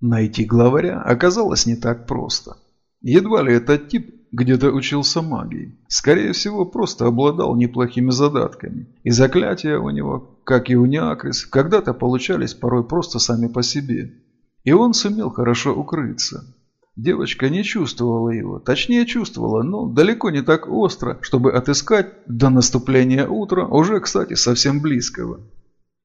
Найти главаря оказалось не так просто. Едва ли этот тип где-то учился магии. Скорее всего, просто обладал неплохими задатками. И заклятия у него, как и у Неакрис, когда-то получались порой просто сами по себе. И он сумел хорошо укрыться. Девочка не чувствовала его, точнее чувствовала, но далеко не так остро, чтобы отыскать до наступления утра, уже, кстати, совсем близкого.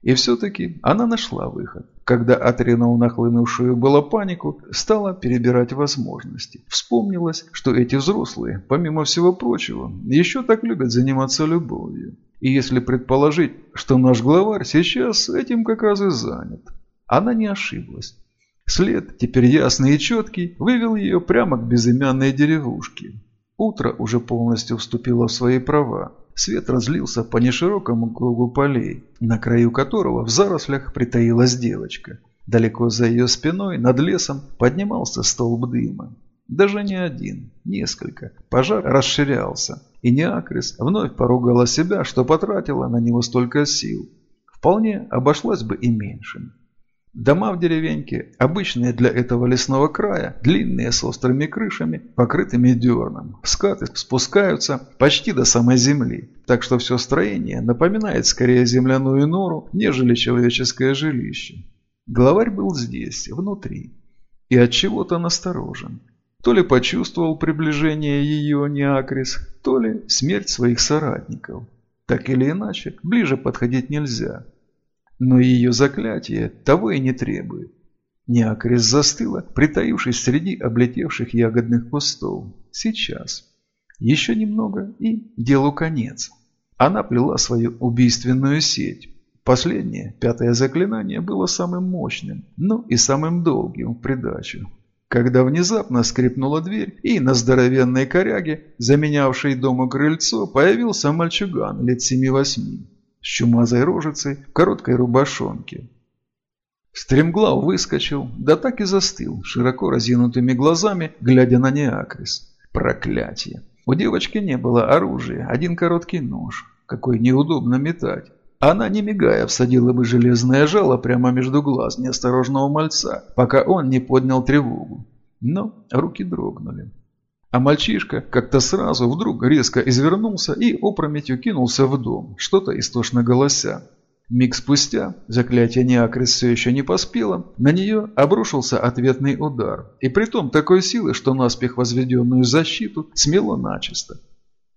И все-таки она нашла выход. Когда отринул нахлынувшую было панику, стала перебирать возможности. Вспомнилось, что эти взрослые, помимо всего прочего, еще так любят заниматься любовью. И если предположить, что наш главарь сейчас этим как раз и занят. Она не ошиблась. След, теперь ясный и четкий, вывел ее прямо к безымянной деревушке. Утро уже полностью вступило в свои права. Свет разлился по неширокому кругу полей, на краю которого в зарослях притаилась девочка. Далеко за ее спиной, над лесом, поднимался столб дыма. Даже не один, несколько. Пожар расширялся, и Неакрис вновь поругала себя, что потратила на него столько сил. Вполне обошлась бы и меньшим. Дома в деревеньке, обычные для этого лесного края, длинные с острыми крышами, покрытыми дерном. Скаты спускаются почти до самой земли, так что все строение напоминает скорее земляную нору, нежели человеческое жилище. Главарь был здесь, внутри, и от чего-то насторожен. То ли почувствовал приближение ее Неакрис, то ли смерть своих соратников. Так или иначе, ближе подходить нельзя. Но ее заклятие того и не требует. Неакрис застыла, притаившись среди облетевших ягодных кустов. Сейчас. Еще немного и делу конец. Она плела свою убийственную сеть. Последнее, пятое заклинание, было самым мощным, но и самым долгим в придачу. Когда внезапно скрипнула дверь, и на здоровенной коряге, заменявшей дома крыльцо, появился мальчуган лет семи-восьми с чумазой рожицей в короткой рубашонке. Стремглав выскочил, да так и застыл, широко разинутыми глазами, глядя на Неакрис. Проклятие! У девочки не было оружия, один короткий нож. Какой неудобно метать. Она, не мигая, всадила бы железное жало прямо между глаз неосторожного мальца, пока он не поднял тревогу. Но руки дрогнули. А мальчишка как-то сразу вдруг резко извернулся и опрометью кинулся в дом, что-то истошно голося. Миг спустя, заклятие Неакрис все еще не поспело, на нее обрушился ответный удар, и притом такой силы, что наспех возведенную защиту смело начисто.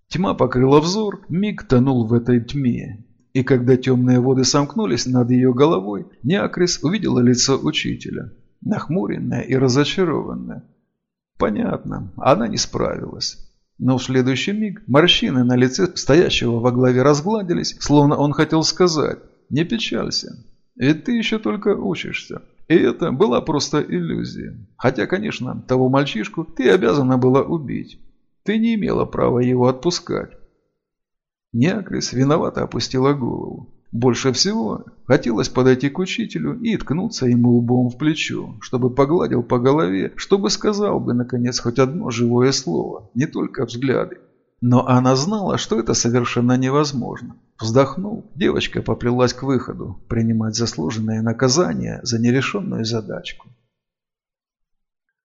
Тьма покрыла взор, миг тонул в этой тьме, и когда темные воды сомкнулись над ее головой, Неакрис увидела лицо учителя, нахмуренное и разочарованное. Понятно, она не справилась. Но в следующий миг морщины на лице стоящего во главе разгладились, словно он хотел сказать «Не печалься, ведь ты еще только учишься». И это была просто иллюзия. Хотя, конечно, того мальчишку ты обязана была убить. Ты не имела права его отпускать. Неакрис виновато опустила голову. Больше всего хотелось подойти к учителю и ткнуться ему лбом в плечо, чтобы погладил по голове, чтобы сказал бы, наконец, хоть одно живое слово, не только взгляды. Но она знала, что это совершенно невозможно. Вздохнув, девочка поплелась к выходу, принимать заслуженное наказание за нерешенную задачку.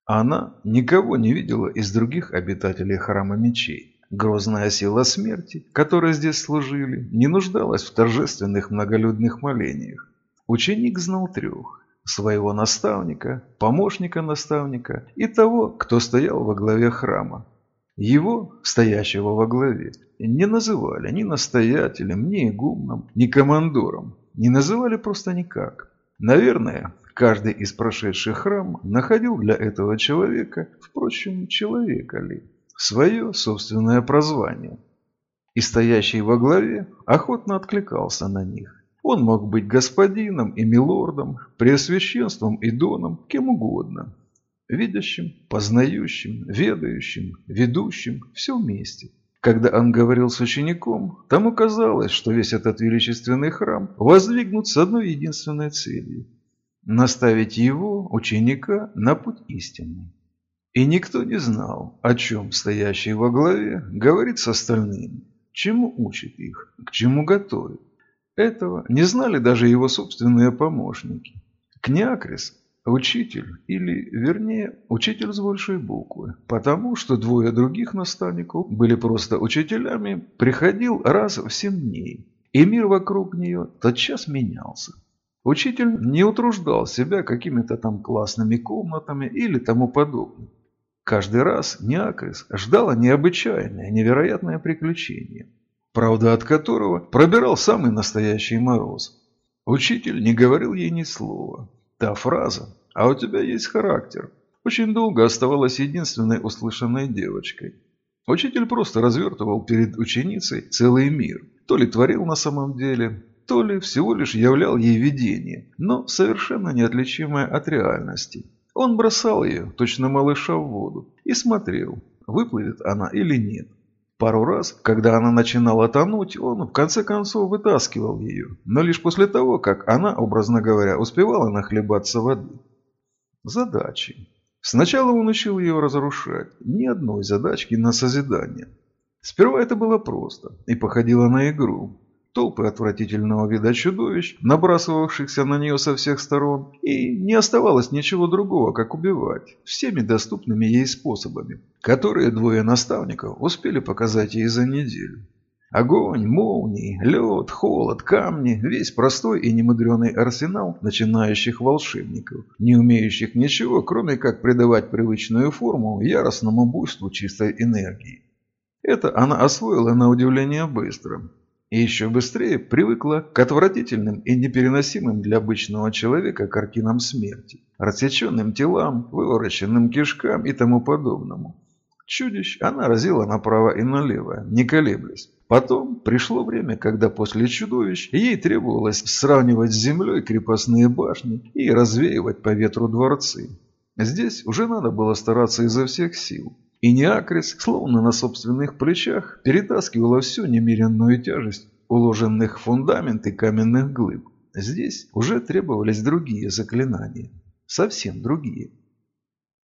Она никого не видела из других обитателей храма мечей. Грозная сила смерти, которой здесь служили, не нуждалась в торжественных многолюдных молениях. Ученик знал трех – своего наставника, помощника наставника и того, кто стоял во главе храма. Его, стоящего во главе, не называли ни настоятелем, ни игумном, ни командором, не называли просто никак. Наверное, каждый из прошедших храм находил для этого человека, впрочем, человека ли, свое собственное прозвание. И стоящий во главе охотно откликался на них. Он мог быть господином и милордом, преосвященством и доном, кем угодно. Видящим, познающим, ведающим, ведущим, все вместе. Когда он говорил с учеником, тому казалось, что весь этот величественный храм воздвигнут с одной единственной целью – наставить его, ученика, на путь истинный. И никто не знал, о чем стоящий во главе говорит с остальными, чему учит их, к чему готовит. Этого не знали даже его собственные помощники. Княкрис, Учитель, или, вернее, учитель с большей буквы, потому что двое других наставников были просто учителями, приходил раз в семь дней, и мир вокруг нее тотчас менялся. Учитель не утруждал себя какими-то там классными комнатами или тому подобным. Каждый раз Неакрис ждала необычайное, невероятное приключение, правда от которого пробирал самый настоящий мороз. Учитель не говорил ей ни слова. Та фраза «А у тебя есть характер» очень долго оставалась единственной услышанной девочкой. Учитель просто развертывал перед ученицей целый мир. То ли творил на самом деле, то ли всего лишь являл ей видение, но совершенно неотличимое от реальности. Он бросал ее, точно малыша, в воду и смотрел, выплывет она или нет. Пару раз, когда она начинала тонуть, он в конце концов вытаскивал ее, но лишь после того, как она, образно говоря, успевала нахлебаться воды. Задачи. Сначала он учил ее разрушать, ни одной задачки на созидание. Сперва это было просто и походило на игру, толпы отвратительного вида чудовищ, набрасывавшихся на нее со всех сторон, и не оставалось ничего другого, как убивать, всеми доступными ей способами, которые двое наставников успели показать ей за неделю. Огонь, молнии, лед, холод, камни – весь простой и немудренный арсенал начинающих волшебников, не умеющих ничего, кроме как придавать привычную форму яростному буйству чистой энергии. Это она освоила на удивление быстро, и еще быстрее привыкла к отвратительным и непереносимым для обычного человека картинам смерти, рассеченным телам, вывороченным кишкам и тому подобному. Чудищ она разила направо и налево, не колеблясь. Потом пришло время, когда после чудовищ ей требовалось сравнивать с землей крепостные башни и развеивать по ветру дворцы. Здесь уже надо было стараться изо всех сил. И Неакрис, словно на собственных плечах, перетаскивала всю немеренную тяжесть уложенных в фундаменты каменных глыб. Здесь уже требовались другие заклинания. Совсем другие.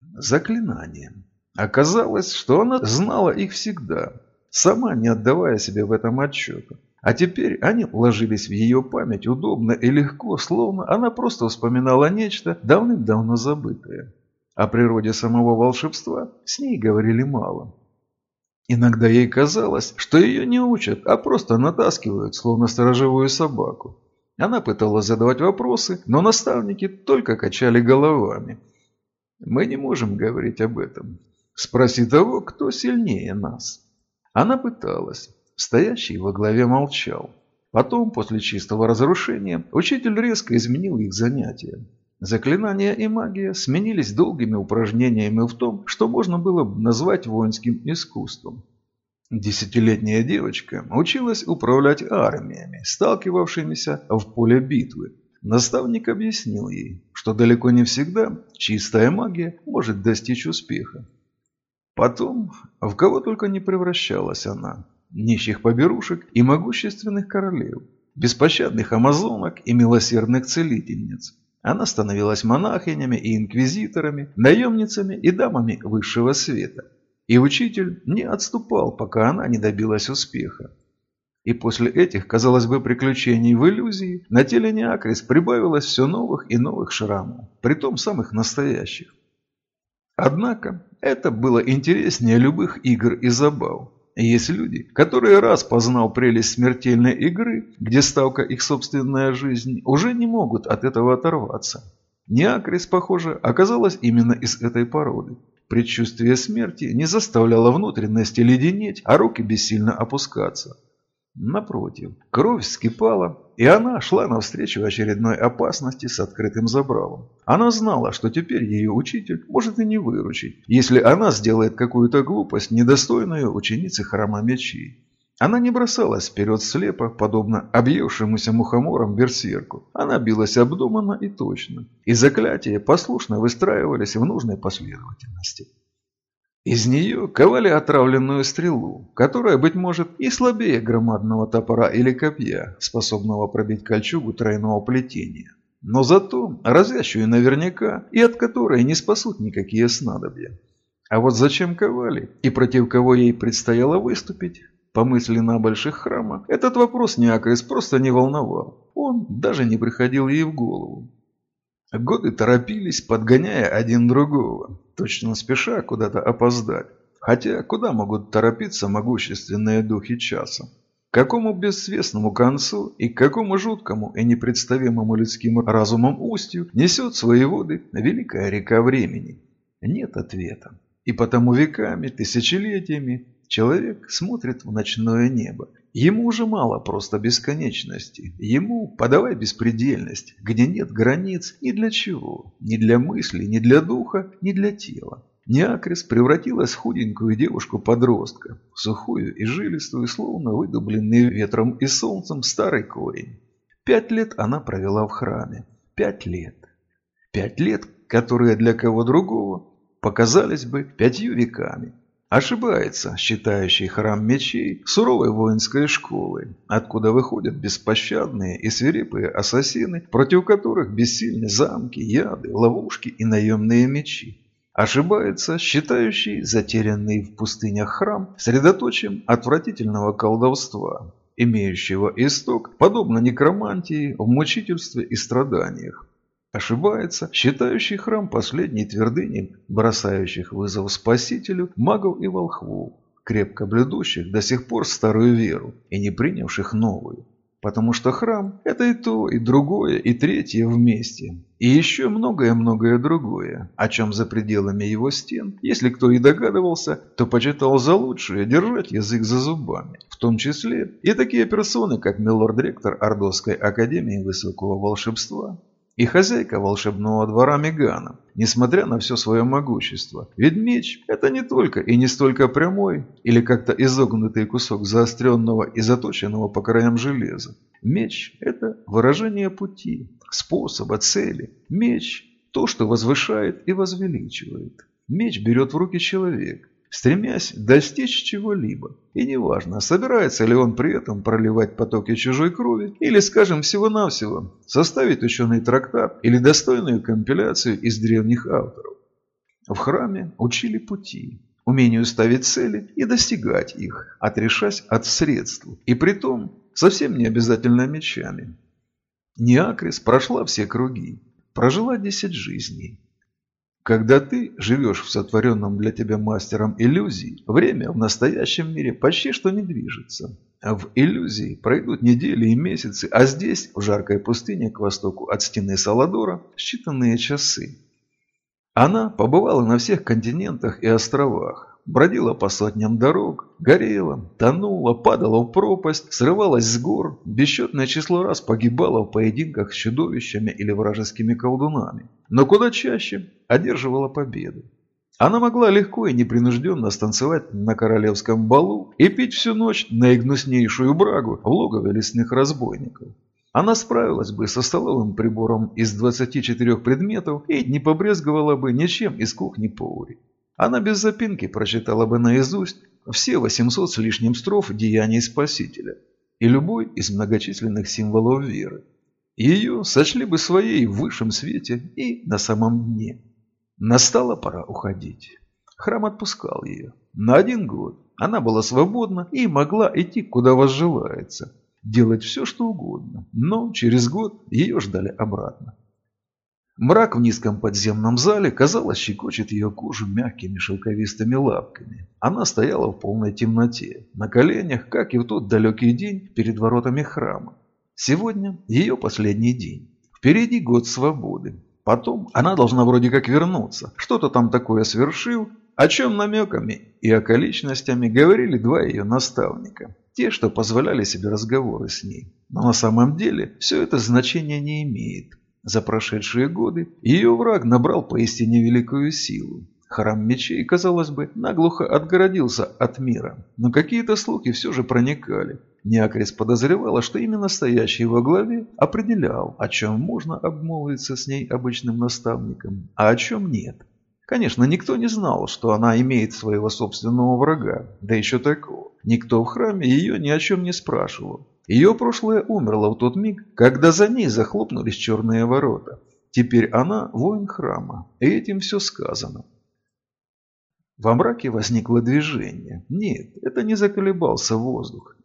Заклинания. Оказалось, что она знала их всегда, сама не отдавая себе в этом отчета. А теперь они уложились в ее память удобно и легко, словно она просто вспоминала нечто давным-давно забытое. О природе самого волшебства с ней говорили мало. Иногда ей казалось, что ее не учат, а просто натаскивают, словно сторожевую собаку. Она пыталась задавать вопросы, но наставники только качали головами. «Мы не можем говорить об этом. Спроси того, кто сильнее нас». Она пыталась. Стоящий во главе молчал. Потом, после чистого разрушения, учитель резко изменил их занятия. Заклинания и магия сменились долгими упражнениями в том, что можно было назвать воинским искусством. Десятилетняя девочка училась управлять армиями, сталкивавшимися в поле битвы. Наставник объяснил ей, что далеко не всегда чистая магия может достичь успеха. Потом, в кого только не превращалась она, нищих поберушек и могущественных королев, беспощадных амазонок и милосердных целительниц. Она становилась монахинями и инквизиторами, наемницами и дамами высшего света. И учитель не отступал, пока она не добилась успеха. И после этих, казалось бы, приключений в иллюзии, на теле Неакрис прибавилось все новых и новых шрамов, притом самых настоящих. Однако это было интереснее любых игр и забав. Есть люди, которые раз познал прелесть смертельной игры, где ставка их собственная жизнь, уже не могут от этого оторваться. Неакрис, похоже, оказалась именно из этой породы. Предчувствие смерти не заставляло внутренности леденеть, а руки бессильно опускаться. Напротив, кровь вскипала, и она шла навстречу очередной опасности с открытым забралом. Она знала, что теперь ее учитель может и не выручить, если она сделает какую-то глупость, недостойную ученицы храма мечей. Она не бросалась вперед слепо, подобно объевшемуся мухомором берсерку. Она билась обдуманно и точно, и заклятия послушно выстраивались в нужной последовательности. Из нее ковали отравленную стрелу, которая, быть может, и слабее громадного топора или копья, способного пробить кольчугу тройного плетения. Но зато разящую наверняка, и от которой не спасут никакие снадобья. А вот зачем ковали, и против кого ей предстояло выступить, по мысли на больших храмах, этот вопрос Неакрис просто не волновал. Он даже не приходил ей в голову. Годы торопились, подгоняя один другого, точно спеша куда-то опоздать. Хотя куда могут торопиться могущественные духи часа? К какому бессвестному концу и к какому жуткому и непредставимому людским разумом устью несет свои воды великая река времени? Нет ответа. И потому веками, тысячелетиями человек смотрит в ночное небо. Ему уже мало просто бесконечности. Ему подавай беспредельность, где нет границ ни для чего. Ни для мысли, ни для духа, ни для тела. Неакрис превратилась в худенькую девушку-подростка, сухую и жилистую, словно выдубленный ветром и солнцем старый корень. Пять лет она провела в храме. Пять лет. Пять лет, которые для кого другого показались бы пятью веками. Ошибается, считающий храм мечей суровой воинской школой, откуда выходят беспощадные и свирепые ассасины, против которых бессильны замки, яды, ловушки и наемные мечи. Ошибается, считающий затерянный в пустынях храм средоточием отвратительного колдовства, имеющего исток, подобно некромантии, в мучительстве и страданиях. Ошибается, считающий храм последней твердыней, бросающих вызов спасителю магов и волхвов, крепко блюдущих до сих пор старую веру и не принявших новую. Потому что храм – это и то, и другое, и третье вместе. И еще многое-многое другое, о чем за пределами его стен, если кто и догадывался, то почитал за лучшее держать язык за зубами. В том числе и такие персоны, как милорд-ректор Ордовской Академии Высокого Волшебства, и хозяйка волшебного двора Мегана, несмотря на все свое могущество. Ведь меч – это не только и не столько прямой или как-то изогнутый кусок заостренного и заточенного по краям железа. Меч – это выражение пути, способа, цели. Меч – то, что возвышает и возвеличивает. Меч берет в руки человек, стремясь достичь чего-либо. И неважно, собирается ли он при этом проливать потоки чужой крови, или, скажем, всего-навсего составить ученый трактат или достойную компиляцию из древних авторов. В храме учили пути, умению ставить цели и достигать их, отрешась от средств, и притом совсем не обязательно мечами. Неакрис прошла все круги, прожила десять жизней, когда ты живешь в сотворенном для тебя мастером иллюзий, время в настоящем мире почти что не движется. А в иллюзии пройдут недели и месяцы, а здесь, в жаркой пустыне к востоку от стены Саладора, считанные часы. Она побывала на всех континентах и островах, бродила по сотням дорог, горела, тонула, падала в пропасть, срывалась с гор, бесчетное число раз погибала в поединках с чудовищами или вражескими колдунами, но куда чаще одерживала победу. Она могла легко и непринужденно станцевать на королевском балу и пить всю ночь наигнуснейшую брагу в логове лесных разбойников. Она справилась бы со столовым прибором из 24 предметов и не побрезговала бы ничем из кухни повари. Она без запинки прочитала бы наизусть все 800 с лишним строф деяний Спасителя и любой из многочисленных символов веры. Ее сочли бы своей в высшем свете и на самом дне. Настала пора уходить. Храм отпускал ее. На один год она была свободна и могла идти куда возжелается, делать все, что угодно. Но через год ее ждали обратно. Мрак в низком подземном зале, казалось, щекочет ее кожу мягкими шелковистыми лапками. Она стояла в полной темноте, на коленях, как и в тот далекий день перед воротами храма. Сегодня ее последний день. Впереди год свободы. Потом она должна вроде как вернуться. Что-то там такое свершил, о чем намеками и околичностями говорили два ее наставника. Те, что позволяли себе разговоры с ней. Но на самом деле все это значения не имеет. За прошедшие годы ее враг набрал поистине великую силу. Храм мечей, казалось бы, наглухо отгородился от мира, но какие-то слухи все же проникали. Неакрис подозревала, что именно стоящий во главе определял, о чем можно обмолвиться с ней обычным наставником, а о чем нет. Конечно, никто не знал, что она имеет своего собственного врага, да еще такого. Никто в храме ее ни о чем не спрашивал. Ее прошлое умерло в тот миг, когда за ней захлопнулись черные ворота. Теперь она воин храма, и этим все сказано. Во мраке возникло движение. Нет, это не заколебался воздух.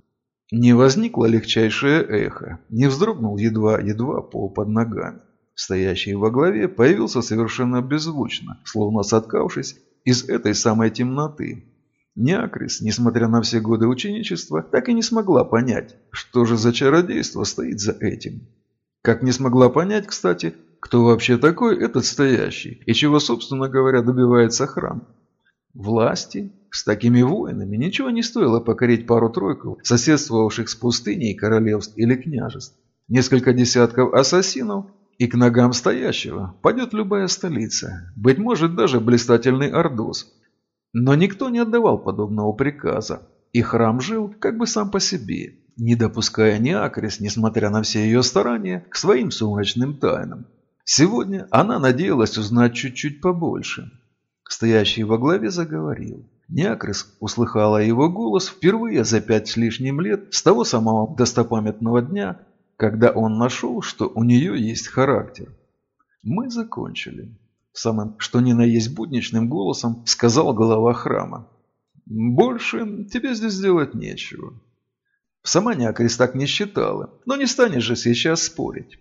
Не возникло легчайшее эхо, не вздрогнул едва-едва пол под ногами. Стоящий во главе появился совершенно беззвучно, словно соткавшись из этой самой темноты. Неакрис, несмотря на все годы ученичества, так и не смогла понять, что же за чародейство стоит за этим. Как не смогла понять, кстати, кто вообще такой этот стоящий и чего, собственно говоря, добивается храм. Власти? С такими воинами ничего не стоило покорить пару-тройку соседствовавших с пустыней королевств или княжеств. Несколько десятков ассасинов и к ногам стоящего пойдет любая столица, быть может даже блистательный Ордос. Но никто не отдавал подобного приказа, и храм жил как бы сам по себе, не допуская ни Акрис, несмотря на все ее старания, к своим сумрачным тайнам. Сегодня она надеялась узнать чуть-чуть побольше. Стоящий во главе заговорил. Неакрис услыхала его голос впервые за пять с лишним лет с того самого достопамятного дня, когда он нашел, что у нее есть характер. Мы закончили. Самым, что ни на есть будничным голосом, сказал глава храма. «Больше тебе здесь делать нечего». Сама Неакрис так не считала, но не станешь же сейчас спорить.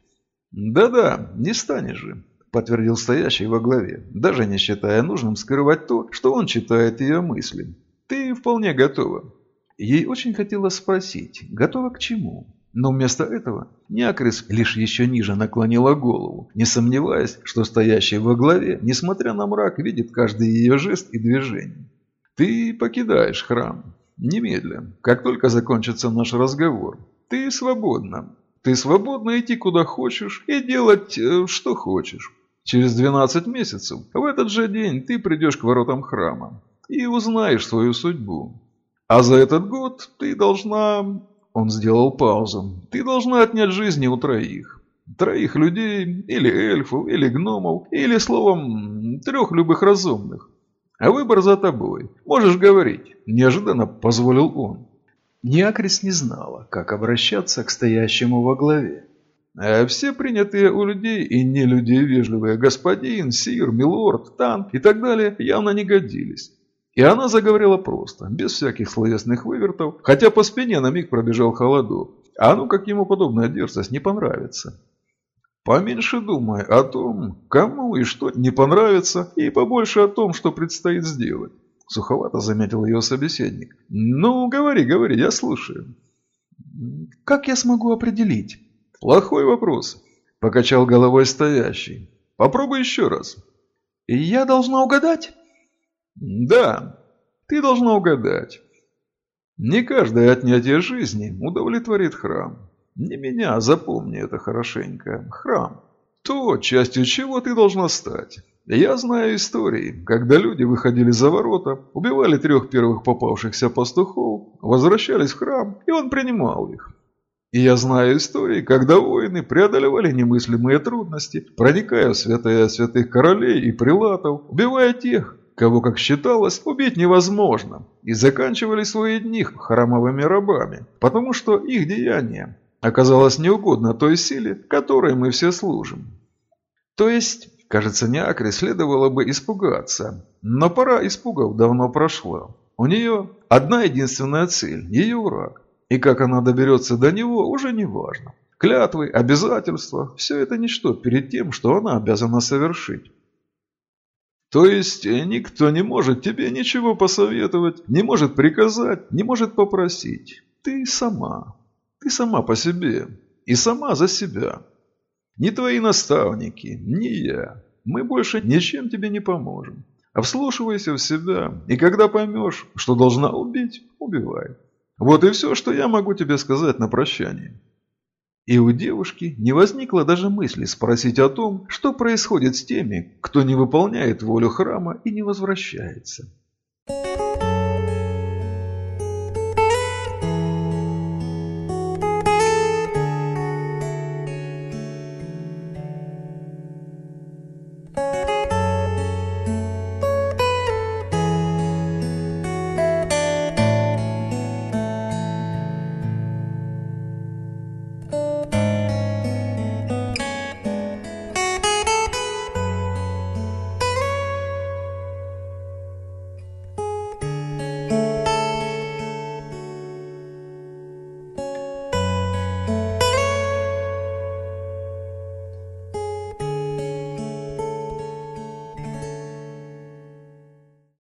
«Да-да, не станешь же», – подтвердил стоящий во главе, даже не считая нужным скрывать то, что он читает ее мысли. «Ты вполне готова». Ей очень хотелось спросить, готова к чему? Но вместо этого Неакрис лишь еще ниже наклонила голову, не сомневаясь, что стоящий во главе, несмотря на мрак, видит каждый ее жест и движение. «Ты покидаешь храм. Немедленно, как только закончится наш разговор. Ты свободна. Ты свободна идти куда хочешь и делать, э, что хочешь. Через 12 месяцев, в этот же день, ты придешь к воротам храма и узнаешь свою судьбу. А за этот год ты должна...» Он сделал паузу. «Ты должна отнять жизни у троих. Троих людей, или эльфов, или гномов, или, словом, трех любых разумных. А выбор за тобой. Можешь говорить», – неожиданно позволил он. Неакрис не знала, как обращаться к стоящему во главе. А все принятые у людей и не людей вежливые господин, сир, милорд, тан и так далее явно не годились. И она заговорила просто, без всяких словесных вывертов, хотя по спине на миг пробежал холодок. А ну как ему подобная дерзость не понравится. Поменьше думай о том, кому и что не понравится, и побольше о том, что предстоит сделать. Суховато заметил ее собеседник. «Ну, говори, говори, я слушаю». «Как я смогу определить?» «Плохой вопрос», – покачал головой стоящий. «Попробуй еще раз». «И я должна угадать?» «Да, ты должна угадать. Не каждое отнятие жизни удовлетворит храм. Не меня, запомни это хорошенько. Храм. То, частью чего ты должна стать. Я знаю истории, когда люди выходили за ворота, убивали трех первых попавшихся пастухов, возвращались в храм, и он принимал их. И я знаю истории, когда воины преодолевали немыслимые трудности, проникая в святая святых королей и прилатов, убивая тех, кого, как считалось, убить невозможно, и заканчивали свои дни храмовыми рабами, потому что их деяние оказалось неугодно той силе, которой мы все служим. То есть Кажется, Неакре следовало бы испугаться, но пора испугов давно прошла. У нее одна единственная цель – ее враг. И как она доберется до него, уже не важно. Клятвы, обязательства – все это ничто перед тем, что она обязана совершить. То есть никто не может тебе ничего посоветовать, не может приказать, не может попросить. Ты сама. Ты сама по себе. И сама за себя. Ни твои наставники, ни я. Мы больше ничем тебе не поможем. А вслушивайся в себя, и когда поймешь, что должна убить, убивай. Вот и все, что я могу тебе сказать на прощание». И у девушки не возникло даже мысли спросить о том, что происходит с теми, кто не выполняет волю храма и не возвращается.